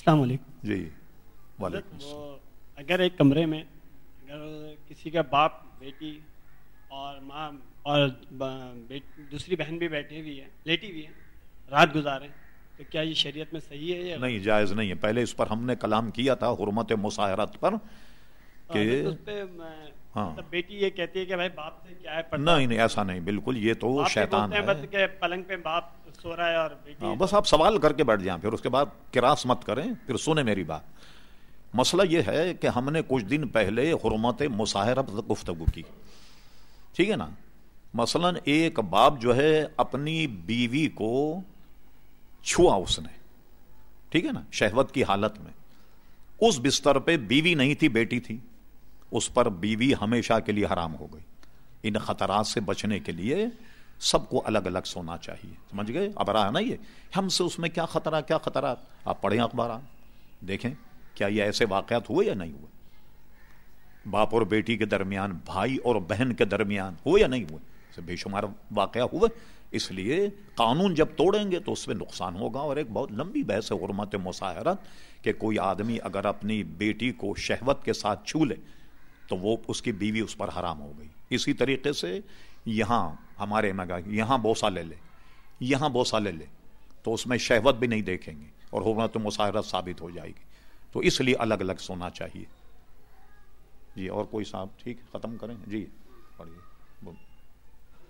السلام علیکم۔ جی وعلیکم حضرت، السلام۔ اگر ایک کمرے میں اگر کسی کا باپ بیٹی اور ماں اور دوسری بہن بھی بیٹھی ہوئی ہے لیٹی ہوئی ہے رات گزارے تو کیا یہ شریعت میں صحیح ہے یا؟ نہیں جائز نہیں ہے۔ پہلے اس پر ہم نے کلام کیا تھا حرمت مساحرت پر کہ حضرت، اس پہ میں- ہاں۔ مطلب بیٹی یہ کہتی ہے کہ بھائی باپ سے کیا ہے نہیں نہیں ایسا نہیں بالکل یہ تو شیطان ہے۔ بس کہ پلنگ پہ باپ سو رہا ہے اور بیٹی ہاں، بس آپ سوال کر کے بیٹھ جائیں پھر اس کے بعد کراس مت کریں پھر سنیں میری بات۔ مسئلہ یہ ہے کہ ہم نے کچھ دن پہلے حرمت مساحرت گفتگو کی۔ ٹھیک ہے نا؟ مثلا ایک باپ جو ہے اپنی بیوی کو چھوا اس نے۔ ٹھیک ہے نا؟ شہوت کی حالت میں۔ اس بستر پہ بیوی نہیں تھی بیٹی تھی۔ اس پر بیوی ہمیشہ کے لیے حرام ہو گئی۔ ان خطرات سے بچنے کے لیے سب کو الگ الگ سونا چاہیے۔ سمجھ گئے؟ اب رہا نا یہ۔ ہم سے اس میں کیا خطرہ، کیا خطرات؟ آپ پڑھیں اخبارات۔ دیکھیں کیا یہ ایسے واقعات ہوئے یا نہیں ہوئے؟ باپ اور بیٹی کے درمیان، بھائی اور بہن کے درمیان ہوئے یا نہیں ہوئے؟ بے شمار واقعہ ہوئے۔ اس لیے قانون جب توڑیں گے تو اس میں نقصان ہوگا اور ایک بہت لمبی بحث ہے، حرمت مساحرت کہ کوئی آدمی اگر اپنی بیٹی کو شہوت کے ساتھ چھو لے تو وہ اس کی بیوی اس پر حرام ہو گئی۔ اسی طریقے سے یہاں ہمارے میں یہاں بوسا لے لے۔ یہاں بوسا لے لے۔ تو اس میں شہوت بھی نہیں دیکھیں گے اور حرمت مساحرت ثابت ہو جائے گی۔ تو اس لیے الگ الگ سونا چاہیے۔ جی اور کوئی صاحب ٹھیک ختم کریں؟ جی پڑھیے۔